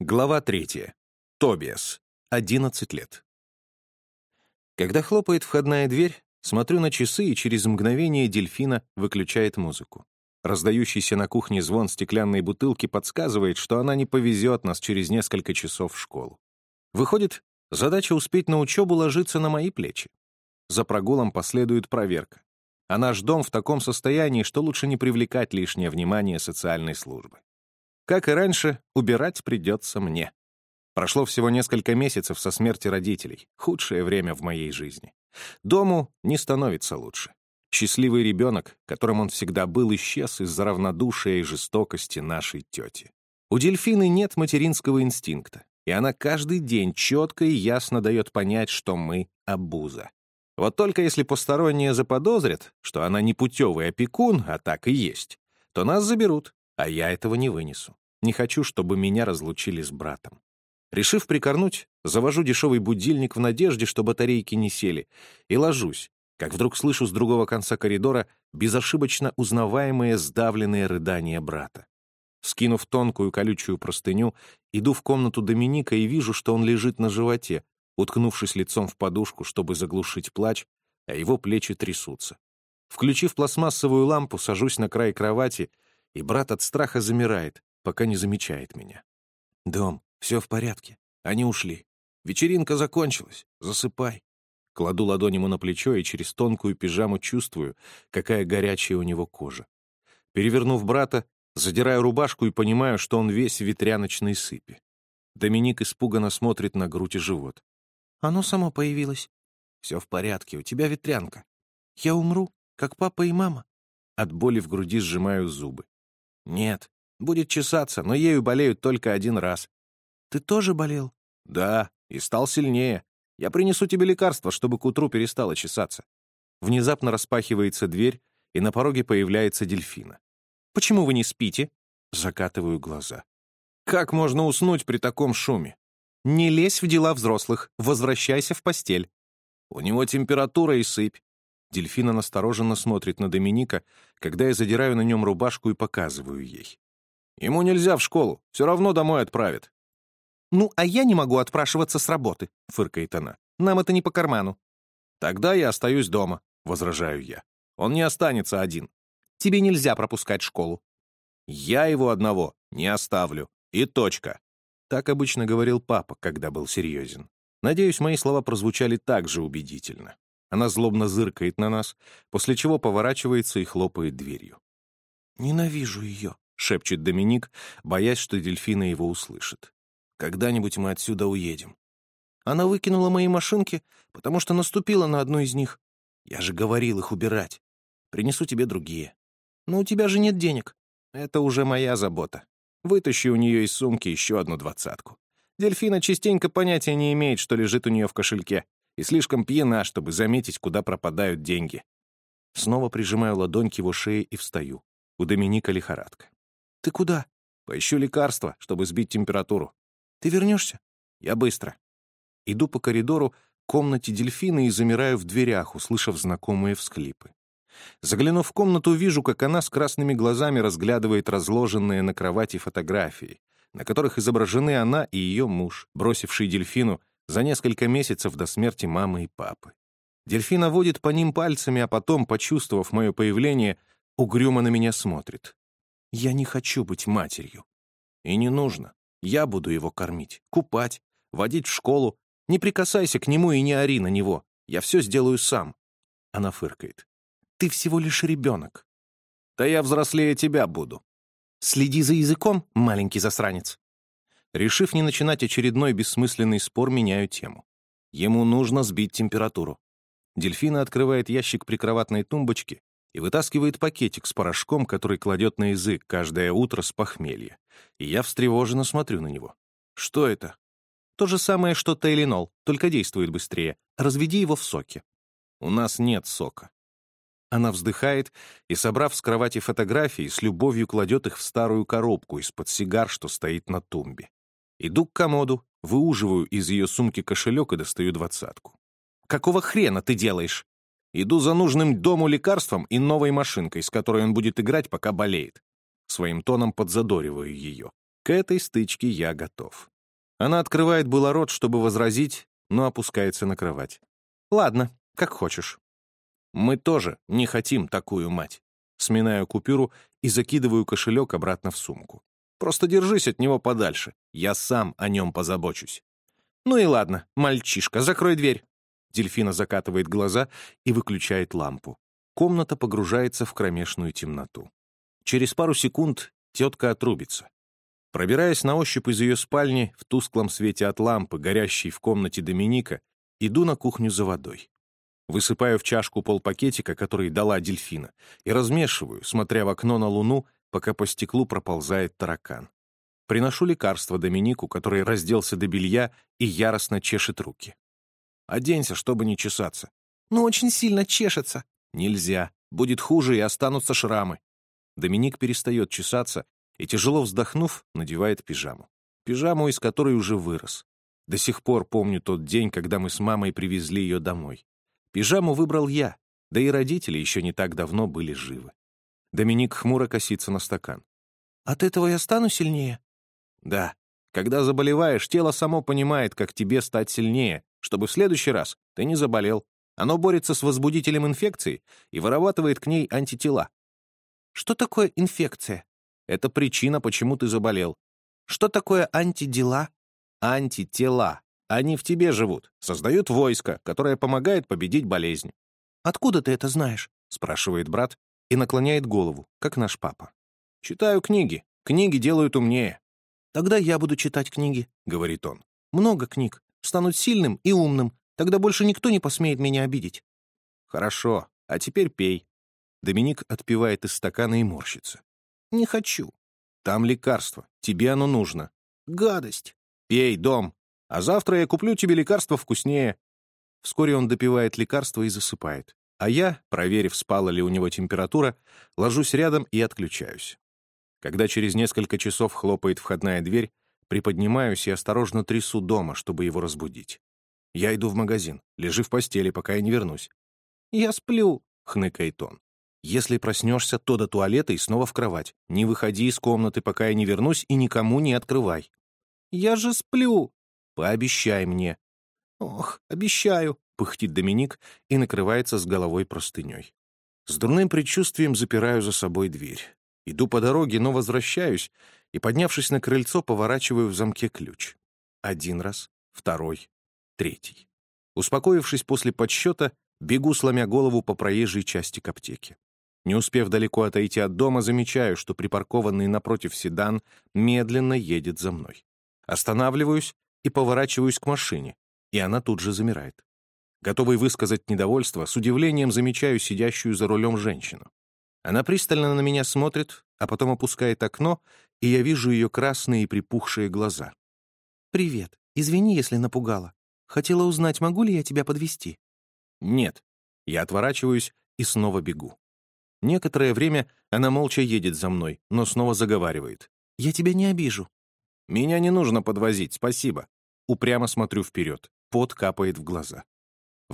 Глава третья. Тобиас. 11 лет. Когда хлопает входная дверь, смотрю на часы, и через мгновение дельфина выключает музыку. Раздающийся на кухне звон стеклянной бутылки подсказывает, что она не повезет нас через несколько часов в школу. Выходит, задача успеть на учебу ложится на мои плечи. За прогулом последует проверка. А наш дом в таком состоянии, что лучше не привлекать лишнее внимание социальной службы. Как и раньше, убирать придется мне. Прошло всего несколько месяцев со смерти родителей, худшее время в моей жизни. Дому не становится лучше. Счастливый ребенок, которым он всегда был, исчез из-за равнодушия и жестокости нашей тети. У дельфины нет материнского инстинкта, и она каждый день четко и ясно дает понять, что мы — обуза. Вот только если посторонние заподозрят, что она не путевый опекун, а так и есть, то нас заберут, а я этого не вынесу. Не хочу, чтобы меня разлучили с братом. Решив прикорнуть, завожу дешевый будильник в надежде, что батарейки не сели, и ложусь, как вдруг слышу с другого конца коридора безошибочно узнаваемые сдавленные рыдания брата. Скинув тонкую колючую простыню, иду в комнату Доминика и вижу, что он лежит на животе, уткнувшись лицом в подушку, чтобы заглушить плач, а его плечи трясутся. Включив пластмассовую лампу, сажусь на край кровати и брат от страха замирает, пока не замечает меня. «Дом, все в порядке. Они ушли. Вечеринка закончилась. Засыпай». Кладу ладонь ему на плечо и через тонкую пижаму чувствую, какая горячая у него кожа. Перевернув брата, задираю рубашку и понимаю, что он весь в ветряночной сыпи. Доминик испуганно смотрит на грудь и живот. «Оно само появилось». «Все в порядке, у тебя ветрянка». «Я умру, как папа и мама». От боли в груди сжимаю зубы. «Нет, будет чесаться, но ею болеют только один раз». «Ты тоже болел?» «Да, и стал сильнее. Я принесу тебе лекарство, чтобы к утру перестало чесаться». Внезапно распахивается дверь, и на пороге появляется дельфина. «Почему вы не спите?» Закатываю глаза. «Как можно уснуть при таком шуме?» «Не лезь в дела взрослых, возвращайся в постель». «У него температура и сыпь. Дельфина настороженно смотрит на Доминика, когда я задираю на нем рубашку и показываю ей. «Ему нельзя в школу, все равно домой отправят». «Ну, а я не могу отпрашиваться с работы», — фыркает она. «Нам это не по карману». «Тогда я остаюсь дома», — возражаю я. «Он не останется один». «Тебе нельзя пропускать школу». «Я его одного не оставлю. И точка». Так обычно говорил папа, когда был серьезен. Надеюсь, мои слова прозвучали так же убедительно. Она злобно зыркает на нас, после чего поворачивается и хлопает дверью. «Ненавижу ее», — шепчет Доминик, боясь, что дельфина его услышит. «Когда-нибудь мы отсюда уедем». Она выкинула мои машинки, потому что наступила на одну из них. Я же говорил их убирать. Принесу тебе другие. Но у тебя же нет денег. Это уже моя забота. Вытащи у нее из сумки еще одну двадцатку. Дельфина частенько понятия не имеет, что лежит у нее в кошельке и слишком пьяна, чтобы заметить, куда пропадают деньги. Снова прижимаю ладонь к его шее и встаю. У Доминика лихорадка. «Ты куда?» «Поищу лекарство, чтобы сбить температуру». «Ты вернешься?» «Я быстро». Иду по коридору к комнате дельфина и замираю в дверях, услышав знакомые всхлипы. Заглянув в комнату, вижу, как она с красными глазами разглядывает разложенные на кровати фотографии, на которых изображены она и ее муж, бросивший дельфину за несколько месяцев до смерти мамы и папы. Дельфина водит по ним пальцами, а потом, почувствовав мое появление, угрюмо на меня смотрит. Я не хочу быть матерью. И не нужно. Я буду его кормить, купать, водить в школу. Не прикасайся к нему и не ори на него. Я все сделаю сам. Она фыркает. Ты всего лишь ребенок. Да я взрослее тебя буду. Следи за языком, маленький засранец. Решив не начинать очередной бессмысленный спор, меняю тему. Ему нужно сбить температуру. Дельфина открывает ящик прикроватной тумбочки и вытаскивает пакетик с порошком, который кладет на язык каждое утро с похмелья. И я встревоженно смотрю на него. Что это? То же самое, что Тейлинол, только действует быстрее. Разведи его в соке. У нас нет сока. Она вздыхает и, собрав с кровати фотографии, с любовью кладет их в старую коробку из-под сигар, что стоит на тумбе. Иду к комоду, выуживаю из ее сумки кошелек и достаю двадцатку. «Какого хрена ты делаешь?» Иду за нужным дому лекарством и новой машинкой, с которой он будет играть, пока болеет. Своим тоном подзадориваю ее. К этой стычке я готов. Она открывает было рот, чтобы возразить, но опускается на кровать. «Ладно, как хочешь». «Мы тоже не хотим такую мать». Сминаю купюру и закидываю кошелек обратно в сумку. «Просто держись от него подальше. Я сам о нем позабочусь». «Ну и ладно, мальчишка, закрой дверь». Дельфина закатывает глаза и выключает лампу. Комната погружается в кромешную темноту. Через пару секунд тетка отрубится. Пробираясь на ощупь из ее спальни в тусклом свете от лампы, горящей в комнате Доминика, иду на кухню за водой. Высыпаю в чашку полпакетика, который дала дельфина, и размешиваю, смотря в окно на луну, пока по стеклу проползает таракан. Приношу лекарство Доминику, который разделся до белья и яростно чешет руки. Оденься, чтобы не чесаться. Но очень сильно чешется. Нельзя. Будет хуже, и останутся шрамы. Доминик перестает чесаться и, тяжело вздохнув, надевает пижаму. Пижаму, из которой уже вырос. До сих пор помню тот день, когда мы с мамой привезли ее домой. Пижаму выбрал я, да и родители еще не так давно были живы. Доминик хмуро косится на стакан. «От этого я стану сильнее?» «Да. Когда заболеваешь, тело само понимает, как тебе стать сильнее, чтобы в следующий раз ты не заболел. Оно борется с возбудителем инфекции и вырабатывает к ней антитела. Что такое инфекция? Это причина, почему ты заболел. Что такое антидела? Антитела. Они в тебе живут, создают войско, которое помогает победить болезнь. «Откуда ты это знаешь?» — спрашивает брат и наклоняет голову, как наш папа. «Читаю книги. Книги делают умнее». «Тогда я буду читать книги», — говорит он. «Много книг станут сильным и умным, тогда больше никто не посмеет меня обидеть». «Хорошо, а теперь пей». Доминик отпивает из стакана и морщится. «Не хочу». «Там лекарство, тебе оно нужно». «Гадость». «Пей, дом, а завтра я куплю тебе лекарство вкуснее». Вскоре он допивает лекарство и засыпает. А я, проверив, спала ли у него температура, ложусь рядом и отключаюсь. Когда через несколько часов хлопает входная дверь, Приподнимаюсь и осторожно трясу дома, чтобы его разбудить. Я иду в магазин. Лежи в постели, пока я не вернусь. «Я сплю», — хныкает он. «Если проснешься, то до туалета и снова в кровать. Не выходи из комнаты, пока я не вернусь, и никому не открывай». «Я же сплю». «Пообещай мне». «Ох, обещаю», — пыхтит Доминик и накрывается с головой простыней. С дурным предчувствием запираю за собой дверь. Иду по дороге, но возвращаюсь и, поднявшись на крыльцо, поворачиваю в замке ключ. Один раз, второй, третий. Успокоившись после подсчета, бегу, сломя голову по проезжей части к аптеке. Не успев далеко отойти от дома, замечаю, что припаркованный напротив седан медленно едет за мной. Останавливаюсь и поворачиваюсь к машине, и она тут же замирает. Готовый высказать недовольство, с удивлением замечаю сидящую за рулем женщину. Она пристально на меня смотрит, а потом опускает окно, и я вижу ее красные и припухшие глаза. «Привет. Извини, если напугала. Хотела узнать, могу ли я тебя подвести. «Нет». Я отворачиваюсь и снова бегу. Некоторое время она молча едет за мной, но снова заговаривает. «Я тебя не обижу». «Меня не нужно подвозить, спасибо». Упрямо смотрю вперед. Пот капает в глаза.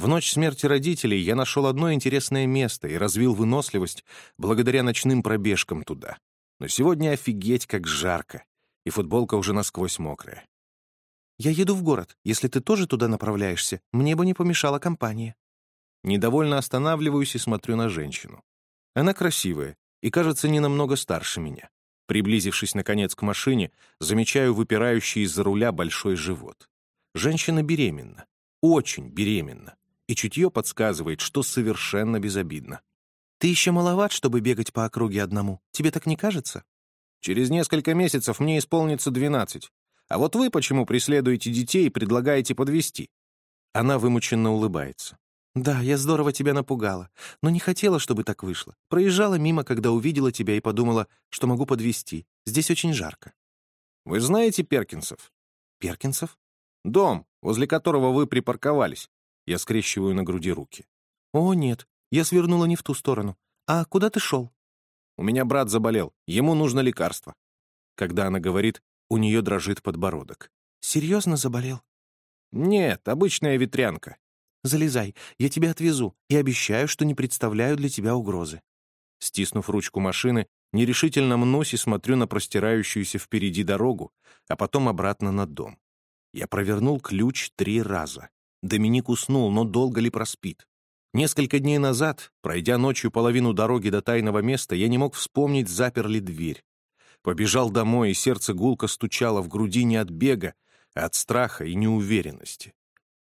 В ночь смерти родителей я нашел одно интересное место и развил выносливость благодаря ночным пробежкам туда. Но сегодня офигеть, как жарко, и футболка уже насквозь мокрая. «Я еду в город. Если ты тоже туда направляешься, мне бы не помешала компания». Недовольно останавливаюсь и смотрю на женщину. Она красивая и, кажется, не намного старше меня. Приблизившись, наконец, к машине, замечаю выпирающий из-за руля большой живот. Женщина беременна. Очень беременна и чутье подсказывает, что совершенно безобидно. «Ты еще маловат, чтобы бегать по округе одному. Тебе так не кажется?» «Через несколько месяцев мне исполнится двенадцать. А вот вы почему преследуете детей и предлагаете подвести? Она вымученно улыбается. «Да, я здорово тебя напугала, но не хотела, чтобы так вышло. Проезжала мимо, когда увидела тебя и подумала, что могу подвести. Здесь очень жарко». «Вы знаете Перкинсов?» «Перкинсов?» «Дом, возле которого вы припарковались. Я скрещиваю на груди руки. «О, нет, я свернула не в ту сторону. А куда ты шел?» «У меня брат заболел. Ему нужно лекарство». Когда она говорит, у нее дрожит подбородок. «Серьезно заболел?» «Нет, обычная ветрянка». «Залезай, я тебя отвезу и обещаю, что не представляю для тебя угрозы». Стиснув ручку машины, Нерешительно мнусь и смотрю на простирающуюся впереди дорогу, а потом обратно на дом. Я провернул ключ три раза. Доминик уснул, но долго ли проспит? Несколько дней назад, пройдя ночью половину дороги до тайного места, я не мог вспомнить, запер ли дверь. Побежал домой, и сердце гулко стучало в груди не от бега, а от страха и неуверенности.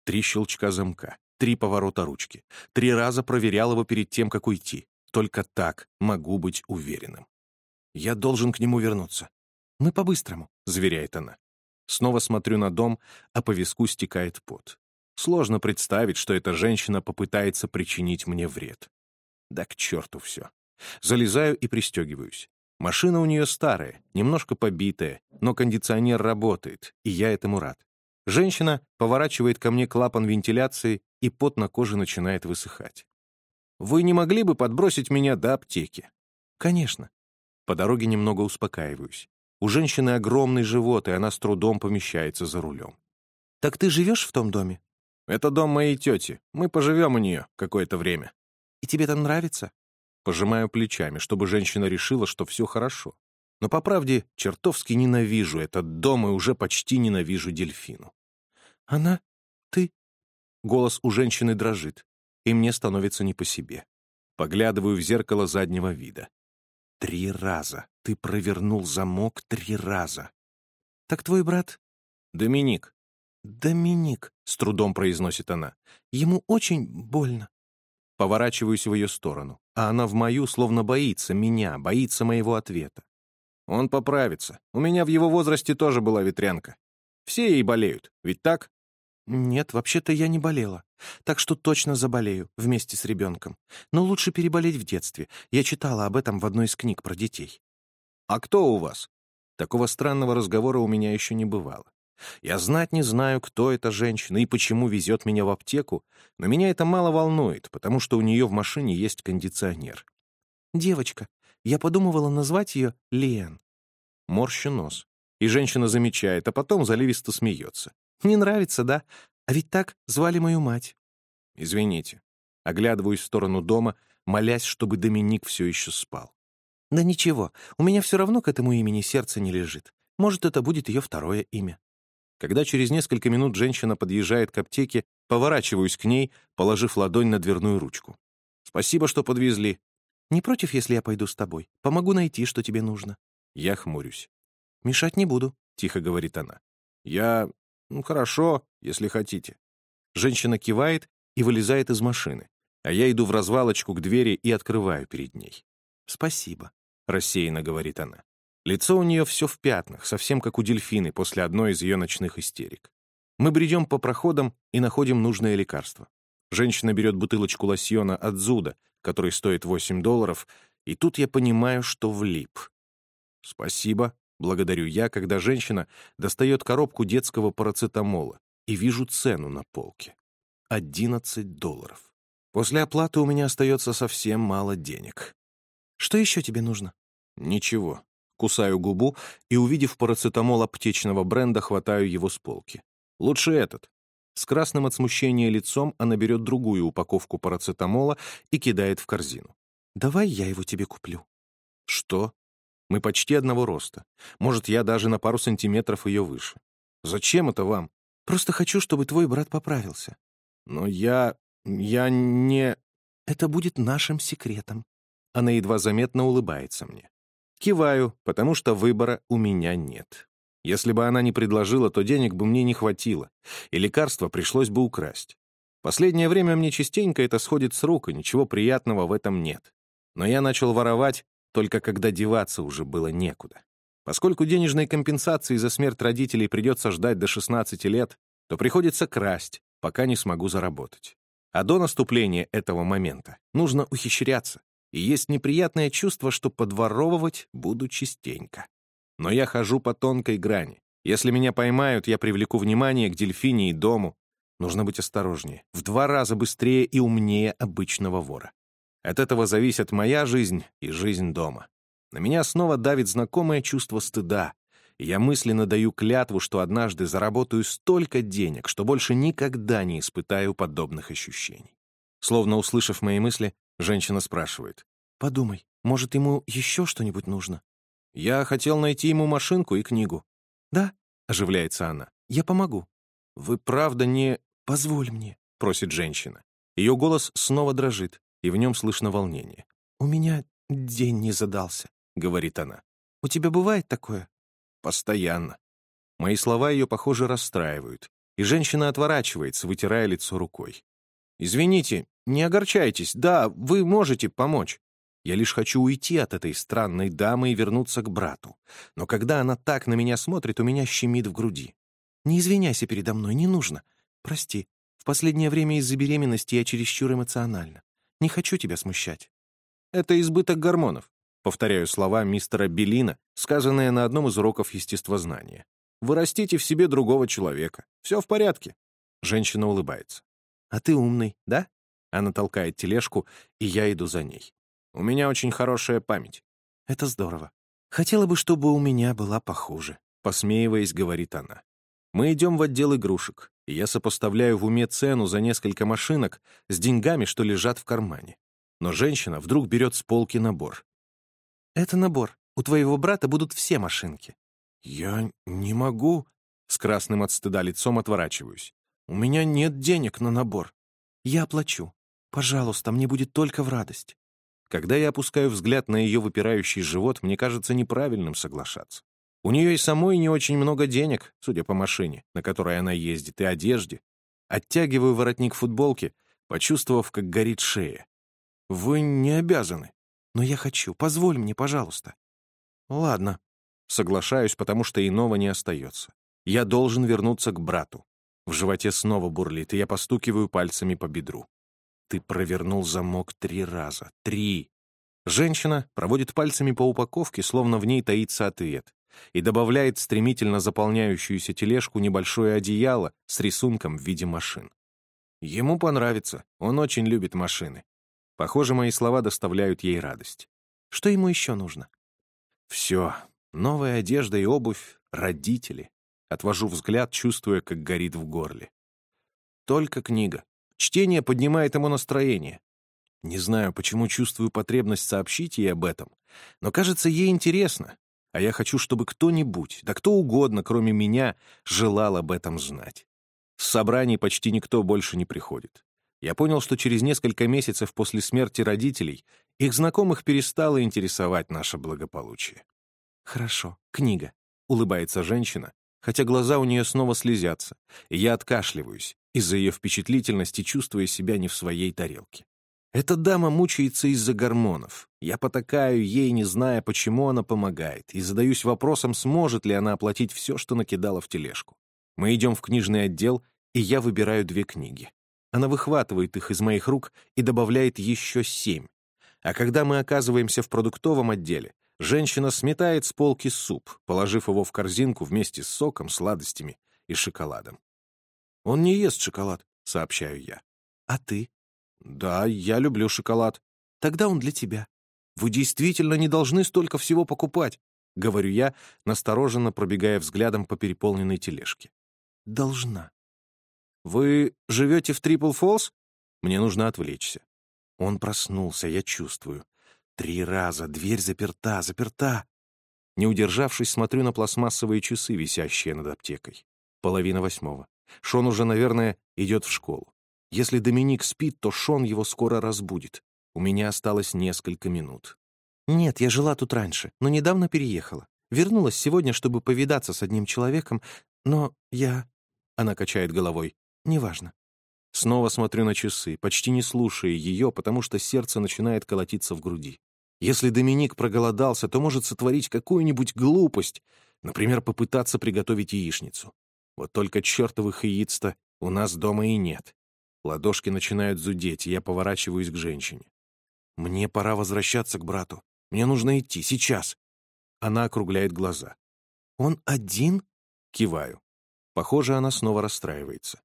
Три щелчка замка, три поворота ручки. Три раза проверял его перед тем, как уйти. Только так могу быть уверенным. Я должен к нему вернуться. «Мы по-быстрому», — заверяет она. Снова смотрю на дом, а по виску стекает пот. Сложно представить, что эта женщина попытается причинить мне вред. Да к черту все. Залезаю и пристегиваюсь. Машина у нее старая, немножко побитая, но кондиционер работает, и я этому рад. Женщина поворачивает ко мне клапан вентиляции, и пот на коже начинает высыхать. «Вы не могли бы подбросить меня до аптеки?» «Конечно». По дороге немного успокаиваюсь. У женщины огромный живот, и она с трудом помещается за рулем. «Так ты живешь в том доме?» Это дом моей тети. Мы поживем у нее какое-то время. И тебе там нравится? Пожимаю плечами, чтобы женщина решила, что все хорошо. Но, по правде, чертовски ненавижу этот дом и уже почти ненавижу дельфину. Она? Ты? Голос у женщины дрожит, и мне становится не по себе. Поглядываю в зеркало заднего вида. Три раза. Ты провернул замок три раза. Так твой брат? Доминик. «Доминик», — с трудом произносит она, — «ему очень больно». Поворачиваюсь в ее сторону, а она в мою словно боится меня, боится моего ответа. Он поправится. У меня в его возрасте тоже была ветрянка. Все ей болеют, ведь так? Нет, вообще-то я не болела. Так что точно заболею вместе с ребенком. Но лучше переболеть в детстве. Я читала об этом в одной из книг про детей. А кто у вас? Такого странного разговора у меня еще не бывало. Я знать не знаю, кто эта женщина и почему везет меня в аптеку, но меня это мало волнует, потому что у нее в машине есть кондиционер. «Девочка, я подумывала назвать ее Лен». Морщу нос. И женщина замечает, а потом заливисто смеется. «Не нравится, да? А ведь так звали мою мать». «Извините». Оглядываюсь в сторону дома, молясь, чтобы Доминик все еще спал. «Да ничего, у меня все равно к этому имени сердце не лежит. Может, это будет ее второе имя». Когда через несколько минут женщина подъезжает к аптеке, поворачиваюсь к ней, положив ладонь на дверную ручку. «Спасибо, что подвезли». «Не против, если я пойду с тобой? Помогу найти, что тебе нужно». Я хмурюсь. «Мешать не буду», — тихо говорит она. «Я... Ну, хорошо, если хотите». Женщина кивает и вылезает из машины, а я иду в развалочку к двери и открываю перед ней. «Спасибо», — рассеянно говорит она. Лицо у нее все в пятнах, совсем как у дельфины после одной из ее ночных истерик. Мы бредем по проходам и находим нужное лекарство. Женщина берет бутылочку лосьона от Зуда, который стоит 8 долларов, и тут я понимаю, что влип. «Спасибо», — благодарю я, когда женщина достает коробку детского парацетамола и вижу цену на полке. 11 долларов. После оплаты у меня остается совсем мало денег. «Что еще тебе нужно?» «Ничего. Кусаю губу и, увидев парацетамол аптечного бренда, хватаю его с полки. Лучше этот. С красным от смущения лицом она берет другую упаковку парацетамола и кидает в корзину. «Давай я его тебе куплю». «Что?» Мы почти одного роста. Может, я даже на пару сантиметров ее выше. Зачем это вам? Просто хочу, чтобы твой брат поправился. Но я... я не... Это будет нашим секретом. Она едва заметно улыбается мне. Киваю, потому что выбора у меня нет. Если бы она не предложила, то денег бы мне не хватило, и лекарства пришлось бы украсть. Последнее время мне частенько это сходит с рук, и ничего приятного в этом нет. Но я начал воровать, только когда деваться уже было некуда. Поскольку денежной компенсации за смерть родителей придется ждать до 16 лет, то приходится красть, пока не смогу заработать. А до наступления этого момента нужно ухищряться, и есть неприятное чувство, что подворовывать буду частенько. Но я хожу по тонкой грани. Если меня поймают, я привлеку внимание к дельфине и дому. Нужно быть осторожнее, в два раза быстрее и умнее обычного вора. От этого зависит моя жизнь и жизнь дома. На меня снова давит знакомое чувство стыда, я мысленно даю клятву, что однажды заработаю столько денег, что больше никогда не испытаю подобных ощущений. Словно услышав мои мысли, Женщина спрашивает. «Подумай, Может, ему еще что-нибудь нужно?» «Я хотел найти ему машинку и книгу». «Да?» — оживляется она. «Я помогу». «Вы правда не...» «Позволь мне», — просит женщина. Ее голос снова дрожит, и в нем слышно волнение. «У меня день не задался», — говорит она. «У тебя бывает такое?» «Постоянно». Мои слова ее, похоже, расстраивают, и женщина отворачивается, вытирая лицо рукой. «Извините, не огорчайтесь, да, вы можете помочь. Я лишь хочу уйти от этой странной дамы и вернуться к брату. Но когда она так на меня смотрит, у меня щемит в груди. Не извиняйся передо мной, не нужно. Прости, в последнее время из-за беременности я чересчур эмоциональна. Не хочу тебя смущать». «Это избыток гормонов», — повторяю слова мистера Белина, сказанные на одном из уроков естествознания. «Вы растите в себе другого человека. Все в порядке». Женщина улыбается. «А ты умный, да?» Она толкает тележку, и я иду за ней. «У меня очень хорошая память». «Это здорово. Хотела бы, чтобы у меня была похуже», — посмеиваясь, говорит она. Мы идем в отдел игрушек, и я сопоставляю в уме цену за несколько машинок с деньгами, что лежат в кармане. Но женщина вдруг берет с полки набор. «Это набор. У твоего брата будут все машинки». «Я не могу», — с красным от стыда лицом отворачиваюсь. «У меня нет денег на набор». «Я оплачу. Пожалуйста, мне будет только в радость». Когда я опускаю взгляд на ее выпирающий живот, мне кажется неправильным соглашаться. У нее и самой не очень много денег, судя по машине, на которой она ездит, и одежде. Оттягиваю воротник футболки, почувствовав, как горит шея. «Вы не обязаны». «Но я хочу. Позволь мне, пожалуйста». «Ладно». Соглашаюсь, потому что иного не остается. Я должен вернуться к брату. В животе снова бурлит, и я постукиваю пальцами по бедру. Ты провернул замок три раза. Три. Женщина проводит пальцами по упаковке, словно в ней таится ответ, и добавляет стремительно заполняющуюся тележку небольшое одеяло с рисунком в виде машин. Ему понравится, он очень любит машины. Похоже, мои слова доставляют ей радость. Что ему еще нужно? Все. Новая одежда и обувь, родители. Отвожу взгляд, чувствуя, как горит в горле. Только книга. Чтение поднимает ему настроение. Не знаю, почему чувствую потребность сообщить ей об этом, но кажется, ей интересно, а я хочу, чтобы кто-нибудь, да кто угодно, кроме меня, желал об этом знать. С собраний почти никто больше не приходит. Я понял, что через несколько месяцев после смерти родителей их знакомых перестало интересовать наше благополучие. «Хорошо, книга», — улыбается женщина, хотя глаза у нее снова слезятся, и я откашливаюсь, из-за ее впечатлительности чувствуя себя не в своей тарелке. Эта дама мучается из-за гормонов. Я потакаю ей, не зная, почему она помогает, и задаюсь вопросом, сможет ли она оплатить все, что накидала в тележку. Мы идем в книжный отдел, и я выбираю две книги. Она выхватывает их из моих рук и добавляет еще семь. А когда мы оказываемся в продуктовом отделе, женщина сметает с полки суп, положив его в корзинку вместе с соком, сладостями и шоколадом. «Он не ест шоколад», — сообщаю я. «А ты?» «Да, я люблю шоколад». «Тогда он для тебя». «Вы действительно не должны столько всего покупать», — говорю я, настороженно пробегая взглядом по переполненной тележке. «Должна». «Вы живете в Трипл Фолс?» Мне нужно отвлечься. Он проснулся, я чувствую. Три раза, дверь заперта, заперта. Не удержавшись, смотрю на пластмассовые часы, висящие над аптекой. Половина восьмого. Шон уже, наверное, идет в школу. Если Доминик спит, то Шон его скоро разбудит. У меня осталось несколько минут. Нет, я жила тут раньше, но недавно переехала. Вернулась сегодня, чтобы повидаться с одним человеком, но я... Она качает головой. Неважно. Снова смотрю на часы, почти не слушая ее, потому что сердце начинает колотиться в груди. Если Доминик проголодался, то может сотворить какую-нибудь глупость, например, попытаться приготовить яичницу. Вот только чертовых яиц-то у нас дома и нет. Ладошки начинают зудеть, и я поворачиваюсь к женщине. «Мне пора возвращаться к брату. Мне нужно идти, сейчас». Она округляет глаза. «Он один?» Киваю. Похоже, она снова расстраивается.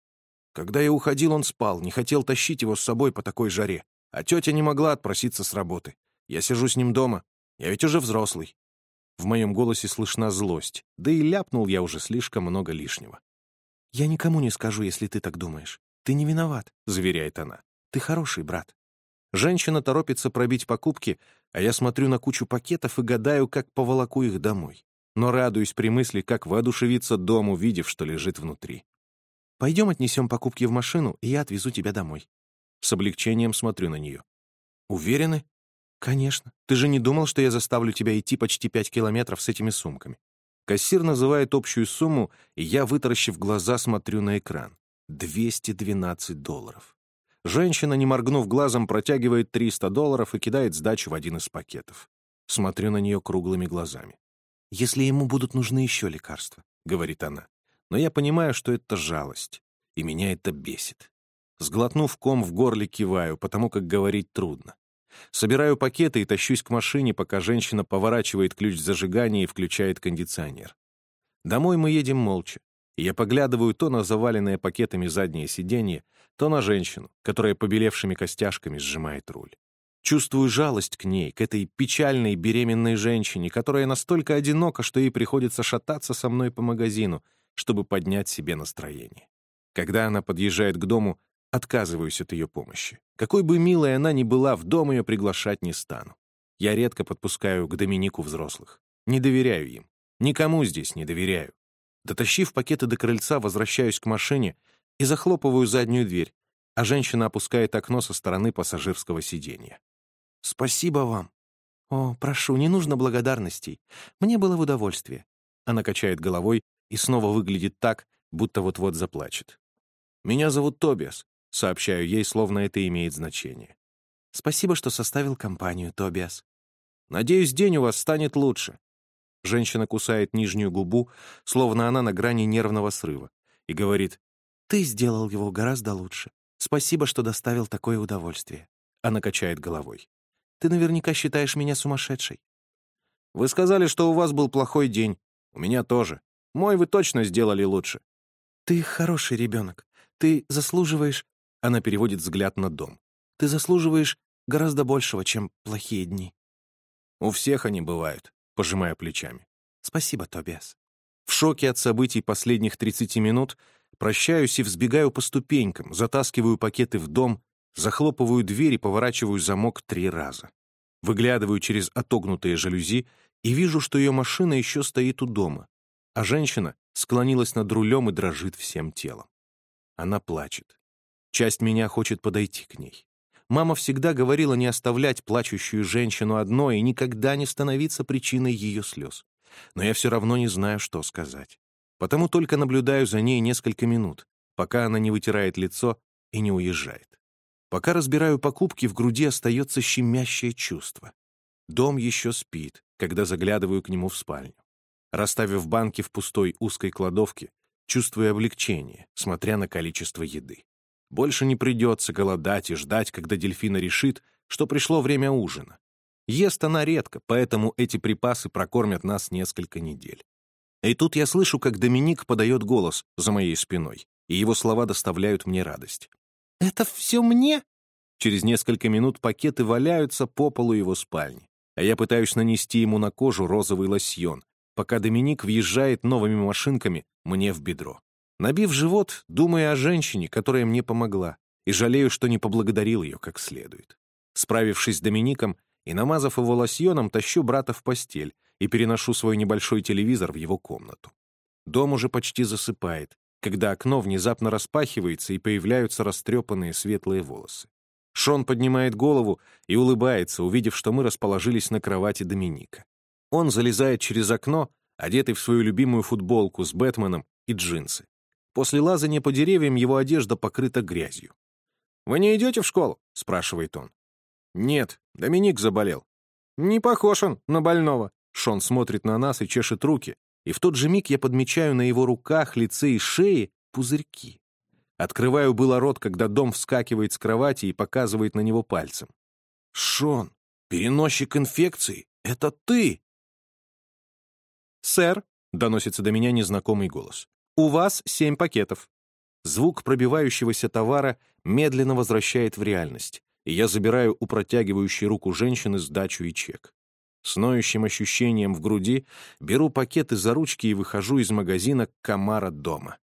Когда я уходил, он спал, не хотел тащить его с собой по такой жаре. А тетя не могла отпроситься с работы. Я сижу с ним дома. Я ведь уже взрослый. В моем голосе слышна злость, да и ляпнул я уже слишком много лишнего. «Я никому не скажу, если ты так думаешь. Ты не виноват», — заверяет она. «Ты хороший брат». Женщина торопится пробить покупки, а я смотрю на кучу пакетов и гадаю, как поволоку их домой. Но радуюсь при мысли, как воодушевиться дом, увидев, что лежит внутри. «Пойдем отнесем покупки в машину, и я отвезу тебя домой». С облегчением смотрю на нее. «Уверены?» «Конечно. Ты же не думал, что я заставлю тебя идти почти пять километров с этими сумками?» Кассир называет общую сумму, и я, вытаращив глаза, смотрю на экран. 212 долларов. Женщина, не моргнув глазом, протягивает 300 долларов и кидает сдачу в один из пакетов. Смотрю на нее круглыми глазами. «Если ему будут нужны еще лекарства», — говорит она. Но я понимаю, что это жалость, и меня это бесит. Сглотнув ком в горле, киваю, потому как говорить трудно. Собираю пакеты и тащусь к машине, пока женщина поворачивает ключ зажигания и включает кондиционер. Домой мы едем молча. Я поглядываю то на заваленное пакетами заднее сиденье, то на женщину, которая побелевшими костяшками сжимает руль. Чувствую жалость к ней, к этой печальной беременной женщине, которая настолько одинока, что ей приходится шататься со мной по магазину, чтобы поднять себе настроение. Когда она подъезжает к дому, отказываюсь от ее помощи. Какой бы милой она ни была, в дом ее приглашать не стану. Я редко подпускаю к Доминику взрослых. Не доверяю им. Никому здесь не доверяю. Дотащив пакеты до крыльца, возвращаюсь к машине и захлопываю заднюю дверь, а женщина опускает окно со стороны пассажирского сиденья. «Спасибо вам». «О, прошу, не нужно благодарностей. Мне было в удовольствие». Она качает головой и снова выглядит так, будто вот-вот заплачет. «Меня зовут Тобиас», — сообщаю ей, словно это имеет значение. «Спасибо, что составил компанию, Тобиас». «Надеюсь, день у вас станет лучше». Женщина кусает нижнюю губу, словно она на грани нервного срыва, и говорит, «Ты сделал его гораздо лучше. Спасибо, что доставил такое удовольствие». Она качает головой. «Ты наверняка считаешь меня сумасшедшей». «Вы сказали, что у вас был плохой день. У меня тоже. Мой вы точно сделали лучше». «Ты хороший ребенок. Ты заслуживаешь...» Она переводит взгляд на дом. «Ты заслуживаешь гораздо большего, чем плохие дни». «У всех они бывают пожимая плечами. «Спасибо, Тобиас». В шоке от событий последних 30 минут прощаюсь и взбегаю по ступенькам, затаскиваю пакеты в дом, захлопываю дверь и поворачиваю замок три раза. Выглядываю через отогнутые жалюзи и вижу, что ее машина еще стоит у дома, а женщина склонилась над рулем и дрожит всем телом. Она плачет. Часть меня хочет подойти к ней. Мама всегда говорила не оставлять плачущую женщину одной и никогда не становиться причиной ее слез. Но я все равно не знаю, что сказать. Потому только наблюдаю за ней несколько минут, пока она не вытирает лицо и не уезжает. Пока разбираю покупки, в груди остается щемящее чувство. Дом еще спит, когда заглядываю к нему в спальню. Расставив банки в пустой узкой кладовке, чувствую облегчение, смотря на количество еды. Больше не придется голодать и ждать, когда дельфина решит, что пришло время ужина. Ест она редко, поэтому эти припасы прокормят нас несколько недель. И тут я слышу, как Доминик подает голос за моей спиной, и его слова доставляют мне радость. «Это все мне?» Через несколько минут пакеты валяются по полу его спальни, а я пытаюсь нанести ему на кожу розовый лосьон, пока Доминик въезжает новыми машинками мне в бедро. Набив живот, думаю о женщине, которая мне помогла, и жалею, что не поблагодарил ее как следует. Справившись с Домиником и намазав его лосьоном, тащу брата в постель и переношу свой небольшой телевизор в его комнату. Дом уже почти засыпает, когда окно внезапно распахивается и появляются растрепанные светлые волосы. Шон поднимает голову и улыбается, увидев, что мы расположились на кровати Доминика. Он залезает через окно, одетый в свою любимую футболку с Бэтменом и джинсы. После лазания по деревьям его одежда покрыта грязью. «Вы не идете в школу?» — спрашивает он. «Нет, Доминик заболел». «Не похож он на больного». Шон смотрит на нас и чешет руки, и в тот же миг я подмечаю на его руках, лице и шее пузырьки. Открываю было рот, когда дом вскакивает с кровати и показывает на него пальцем. «Шон, переносчик инфекции, это ты!» «Сэр», — доносится до меня незнакомый голос, «У вас семь пакетов». Звук пробивающегося товара медленно возвращает в реальность, и я забираю у протягивающей руку женщины сдачу и чек. С ноющим ощущением в груди беру пакеты за ручки и выхожу из магазина Камара дома.